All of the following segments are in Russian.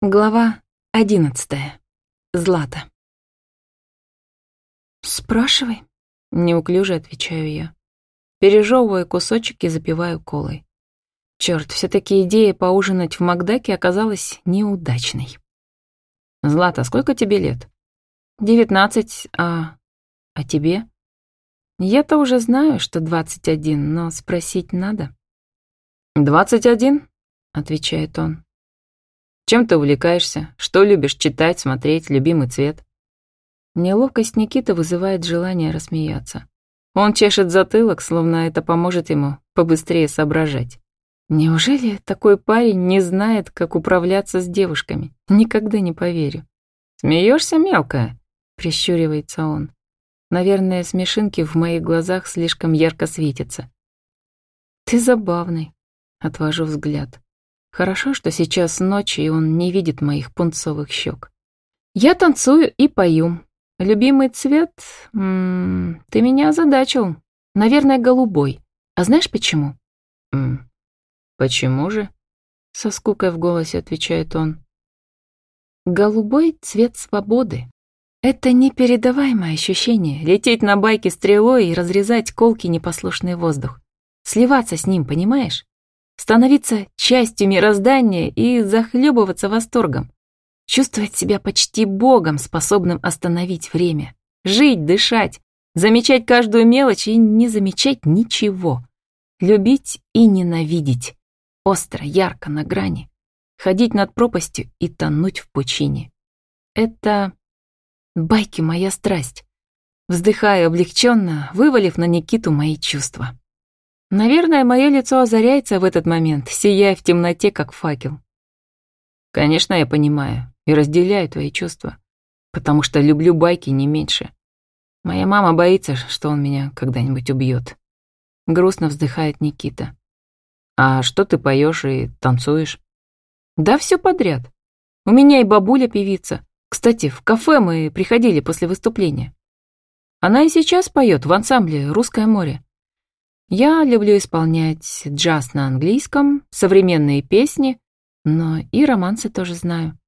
Глава одиннадцатая. Злата. «Спрашивай», — неуклюже отвечаю я. Пережевываю кусочек и запиваю колой. Черт, все-таки идея поужинать в Макдаке оказалась неудачной. «Злата, сколько тебе лет?» «Девятнадцать, а... а тебе?» «Я-то уже знаю, что двадцать один, но спросить надо». «Двадцать один?» — отвечает он. Чем ты увлекаешься? Что любишь читать, смотреть, любимый цвет?» Неловкость Никиты вызывает желание рассмеяться. Он чешет затылок, словно это поможет ему побыстрее соображать. Неужели такой парень не знает, как управляться с девушками? Никогда не поверю. Смеешься, мелкая?» — прищуривается он. Наверное, смешинки в моих глазах слишком ярко светятся. «Ты забавный», — отвожу взгляд. Хорошо, что сейчас ночь, и он не видит моих пунцовых щек. Я танцую и пою. Любимый цвет? М -м, ты меня озадачил. Наверное, голубой. А знаешь почему? М -м, почему же? Со скукой в голосе отвечает он. Голубой цвет свободы. Это непередаваемое ощущение — лететь на байке стрелой и разрезать колки непослушный воздух. Сливаться с ним, понимаешь? Становиться частью мироздания и захлебываться восторгом, чувствовать себя почти богом, способным остановить время, жить, дышать, замечать каждую мелочь и не замечать ничего, любить и ненавидеть, остро, ярко, на грани, ходить над пропастью и тонуть в пучине. Это байки моя страсть. Вздыхая облегченно, вывалив на Никиту мои чувства. Наверное, мое лицо озаряется в этот момент, сияя в темноте, как факел. Конечно, я понимаю и разделяю твои чувства, потому что люблю байки не меньше. Моя мама боится, что он меня когда-нибудь убьет. Грустно вздыхает Никита. А что ты поешь и танцуешь? Да все подряд. У меня и бабуля певица. Кстати, в кафе мы приходили после выступления. Она и сейчас поет в ансамбле «Русское море». Я люблю исполнять джаз на английском, современные песни, но и романсы тоже знаю.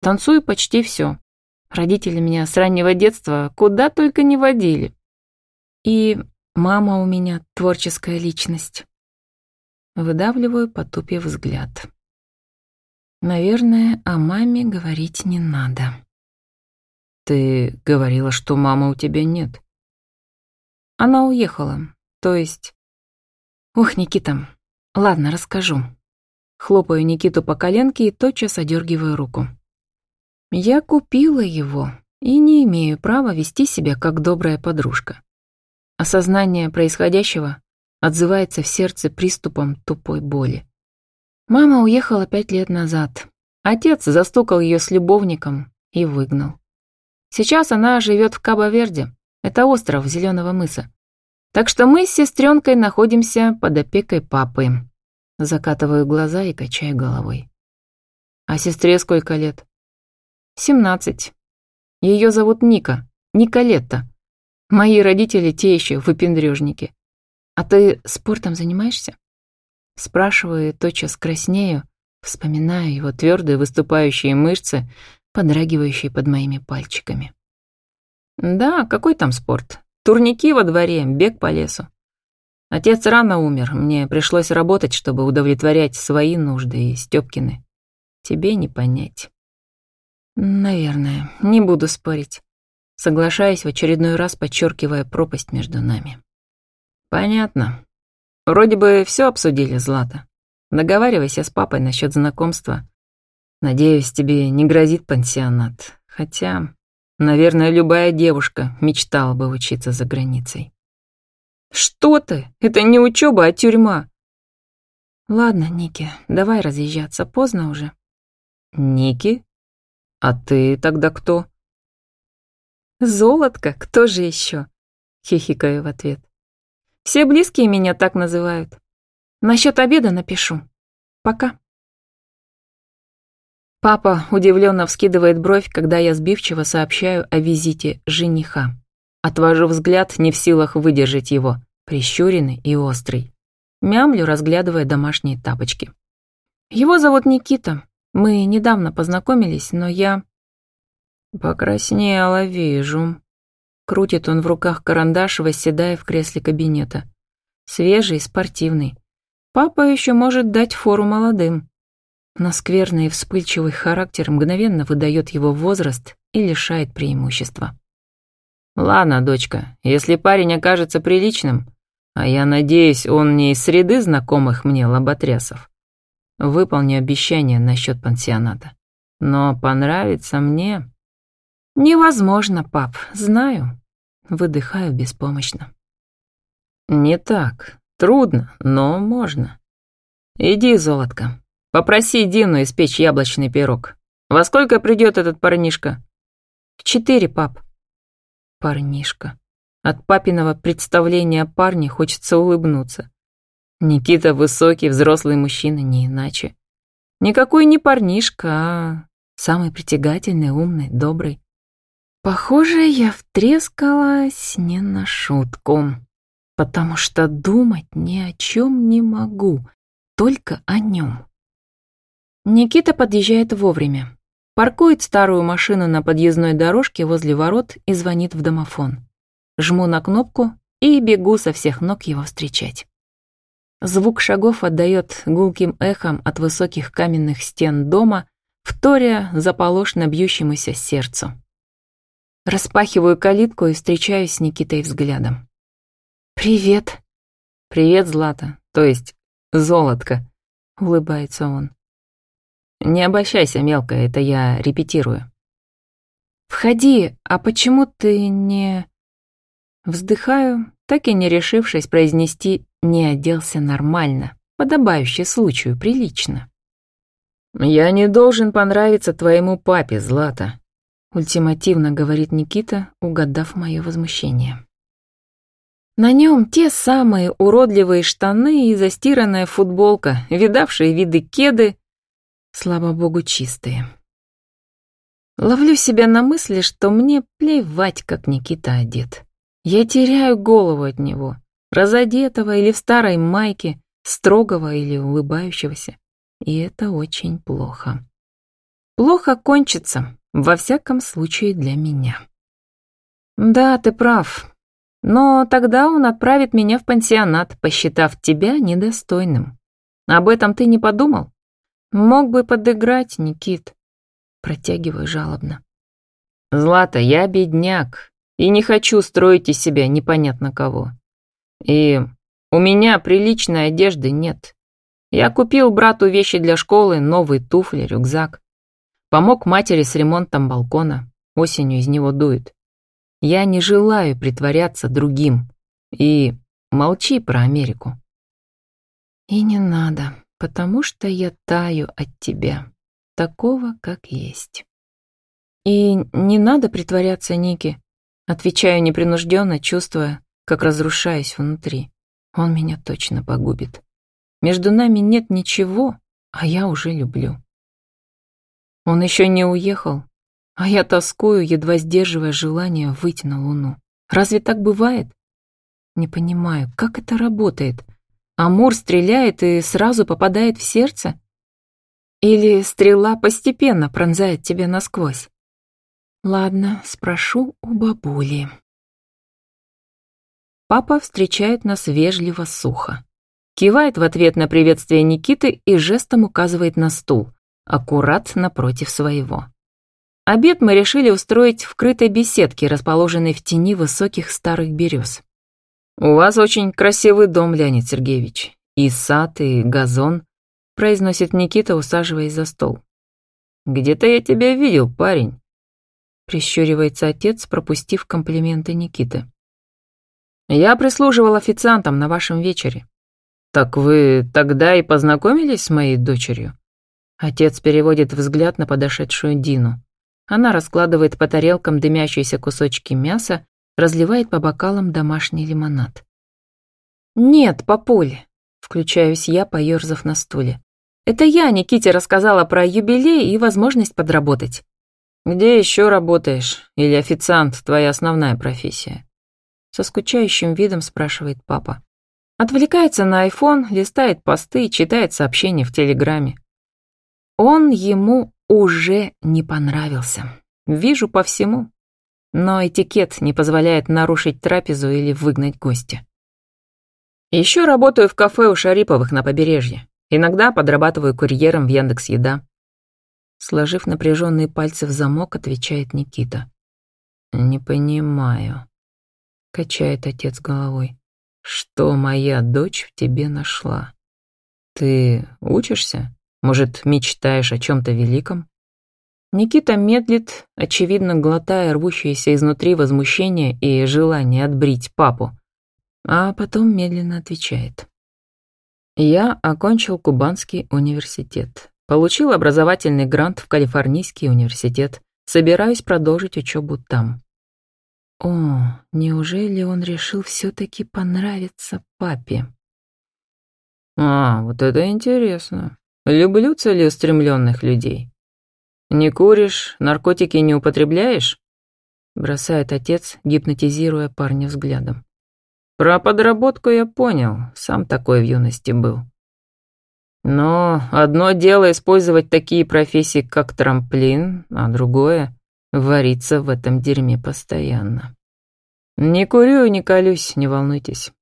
Танцую почти все. Родители меня с раннего детства куда только не водили. И мама у меня творческая личность. Выдавливаю, потупив взгляд. Наверное, о маме говорить не надо. Ты говорила, что мамы у тебя нет. Она уехала, то есть... Ох, Никита, ладно, расскажу. Хлопаю Никиту по коленке и тотчас одергиваю руку. Я купила его и не имею права вести себя как добрая подружка. Осознание происходящего отзывается в сердце приступом тупой боли. Мама уехала пять лет назад. Отец застукал ее с любовником и выгнал. Сейчас она живет в Кабо-Верде. Это остров Зеленого мыса. Так что мы с сестренкой находимся под опекой папы. Закатываю глаза и качаю головой. А сестре сколько лет? Семнадцать. Ее зовут Ника, Николетта. Мои родители те еще выпендрежники. А ты спортом занимаешься? Спрашиваю, тотчас краснею, вспоминаю его твердые выступающие мышцы, подрагивающие под моими пальчиками. Да, какой там спорт? Турники во дворе, бег по лесу. Отец рано умер, мне пришлось работать, чтобы удовлетворять свои нужды и Стёпкины. Тебе не понять. Наверное, не буду спорить. Соглашаясь в очередной раз, подчеркивая пропасть между нами. Понятно. Вроде бы все обсудили, Злата. Договаривайся с папой насчет знакомства. Надеюсь, тебе не грозит пансионат. Хотя Наверное, любая девушка мечтала бы учиться за границей. «Что ты? Это не учеба, а тюрьма!» «Ладно, Ники, давай разъезжаться, поздно уже». «Ники? А ты тогда кто?» «Золотко, кто же еще?» — хихикаю в ответ. «Все близкие меня так называют. Насчет обеда напишу. Пока». Папа удивленно вскидывает бровь, когда я сбивчиво сообщаю о визите жениха. Отвожу взгляд, не в силах выдержать его, прищуренный и острый. Мямлю, разглядывая домашние тапочки. Его зовут Никита. Мы недавно познакомились, но я...» «Покраснела, вижу». Крутит он в руках карандаш, восседая в кресле кабинета. Свежий, спортивный. Папа еще может дать фору молодым. Но скверный и вспыльчивый характер мгновенно выдает его возраст и лишает преимущества. «Ладно, дочка, если парень окажется приличным, а я надеюсь, он не из среды знакомых мне лоботрясов, выполню обещание насчет пансионата. Но понравится мне...» «Невозможно, пап, знаю». Выдыхаю беспомощно. «Не так. Трудно, но можно. Иди, золотко, попроси Дину испечь яблочный пирог. Во сколько придет этот парнишка?» «В четыре, пап». Парнишка. От папиного представления о парне хочется улыбнуться. Никита высокий, взрослый мужчина, не иначе. Никакой не парнишка, а самый притягательный, умный, добрый. Похоже, я втрескалась не на шутку, потому что думать ни о чем не могу, только о нем. Никита подъезжает вовремя, паркует старую машину на подъездной дорожке возле ворот и звонит в домофон. Жму на кнопку и бегу со всех ног его встречать. Звук шагов отдает гулким эхом от высоких каменных стен дома, вторя заполошно бьющемуся сердцу. Распахиваю калитку и встречаюсь с Никитой взглядом. «Привет». «Привет, Злата, то есть золотко», — улыбается он. «Не обольщайся, мелкая, это я репетирую». «Входи, а почему ты не...» Вздыхаю, так и не решившись произнести «не оделся нормально», подобающе случаю, прилично. «Я не должен понравиться твоему папе, Злата», ультимативно говорит Никита, угадав мое возмущение. На нем те самые уродливые штаны и застиранная футболка, видавшие виды кеды, слава богу, чистые. Ловлю себя на мысли, что мне плевать, как Никита одет. Я теряю голову от него, разодетого или в старой майке, строгого или улыбающегося. И это очень плохо. Плохо кончится, во всяком случае для меня. Да, ты прав. Но тогда он отправит меня в пансионат, посчитав тебя недостойным. Об этом ты не подумал? Мог бы подыграть, Никит. Протягиваю жалобно. Злата, я бедняк и не хочу строить из себя непонятно кого. И у меня приличной одежды нет. Я купил брату вещи для школы, новые туфли, рюкзак. Помог матери с ремонтом балкона. Осенью из него дует. Я не желаю притворяться другим. И молчи про Америку. И не надо, потому что я таю от тебя, такого, как есть. И не надо притворяться, Ники. Отвечаю непринужденно, чувствуя, как разрушаюсь внутри. Он меня точно погубит. Между нами нет ничего, а я уже люблю. Он еще не уехал, а я тоскую, едва сдерживая желание выйти на Луну. Разве так бывает? Не понимаю, как это работает? Амур стреляет и сразу попадает в сердце? Или стрела постепенно пронзает тебя насквозь? Ладно, спрошу у бабули. Папа встречает нас вежливо сухо. Кивает в ответ на приветствие Никиты и жестом указывает на стул аккурат напротив своего. Обед мы решили устроить в крытой беседке, расположенной в тени высоких старых берез. «У вас очень красивый дом, Леонид Сергеевич. И сад, и газон», — произносит Никита, усаживаясь за стол. «Где-то я тебя видел, парень», — прищуривается отец, пропустив комплименты Никиты. «Я прислуживал официантам на вашем вечере». «Так вы тогда и познакомились с моей дочерью?» Отец переводит взгляд на подошедшую Дину. Она раскладывает по тарелкам дымящиеся кусочки мяса, разливает по бокалам домашний лимонад. «Нет, папуль», — включаюсь я, поёрзав на стуле. «Это я Никите рассказала про юбилей и возможность подработать». «Где еще работаешь? Или официант твоя основная профессия?» Со скучающим видом спрашивает папа. Отвлекается на айфон, листает посты читает сообщения в Телеграме. Он ему уже не понравился. Вижу по всему. Но этикет не позволяет нарушить трапезу или выгнать гостя. Еще работаю в кафе у Шариповых на побережье. Иногда подрабатываю курьером в Яндекс Еда. Сложив напряженные пальцы в замок, отвечает Никита. «Не понимаю», — качает отец головой. «Что моя дочь в тебе нашла? Ты учишься? Может, мечтаешь о чем-то великом?» Никита медлит, очевидно глотая рвущееся изнутри возмущение и желание отбрить папу, а потом медленно отвечает. Я окончил Кубанский университет. Получил образовательный грант в Калифорнийский университет. Собираюсь продолжить учебу там. О, неужели он решил все-таки понравиться папе? А, вот это интересно. Люблю целеустремленных людей. Не куришь, наркотики не употребляешь? Бросает отец, гипнотизируя парня взглядом. Про подработку я понял, сам такой в юности был. Но одно дело использовать такие профессии, как трамплин, а другое — вариться в этом дерьме постоянно. Не курю не колюсь, не волнуйтесь.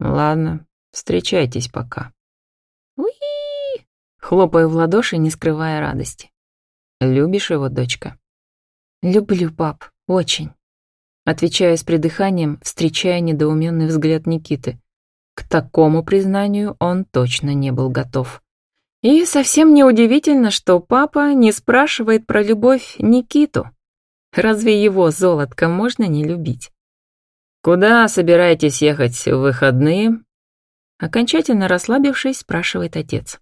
Ладно, встречайтесь пока. Уи! Хлопаю в ладоши, не скрывая радости. Любишь его, дочка? Люблю, пап, очень отвечая с придыханием, встречая недоуменный взгляд Никиты. К такому признанию он точно не был готов. И совсем неудивительно, что папа не спрашивает про любовь Никиту. Разве его золотко можно не любить? «Куда собираетесь ехать в выходные?» Окончательно расслабившись, спрашивает отец.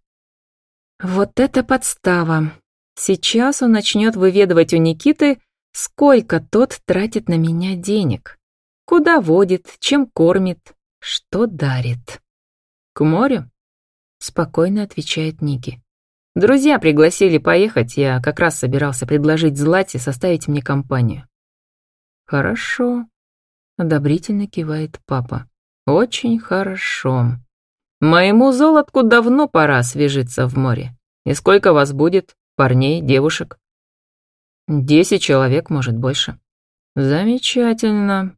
Вот это подстава. Сейчас он начнет выведывать у Никиты, Сколько тот тратит на меня денег? Куда водит, чем кормит, что дарит? К морю? Спокойно отвечает Ники. Друзья пригласили поехать, я как раз собирался предложить Злате составить мне компанию. Хорошо, одобрительно кивает папа. Очень хорошо. Моему золотку давно пора свежиться в море. И сколько вас будет? Парней, девушек? Десять человек, может, больше. Замечательно.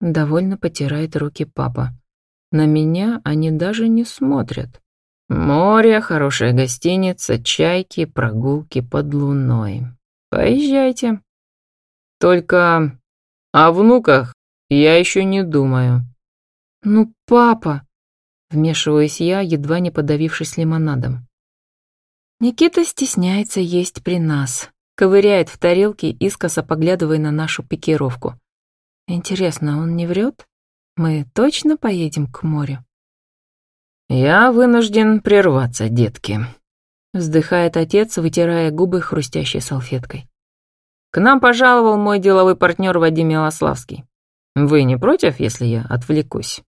Довольно потирает руки папа. На меня они даже не смотрят. Море, хорошая гостиница, чайки, прогулки под луной. Поезжайте. Только о внуках я еще не думаю. Ну, папа, вмешиваюсь я, едва не подавившись лимонадом. Никита стесняется есть при нас, ковыряет в тарелке, искоса поглядывая на нашу пикировку. Интересно, он не врет? Мы точно поедем к морю? Я вынужден прерваться, детки. Вздыхает отец, вытирая губы хрустящей салфеткой. К нам пожаловал мой деловой партнер Вадим Милославский. Вы не против, если я отвлекусь?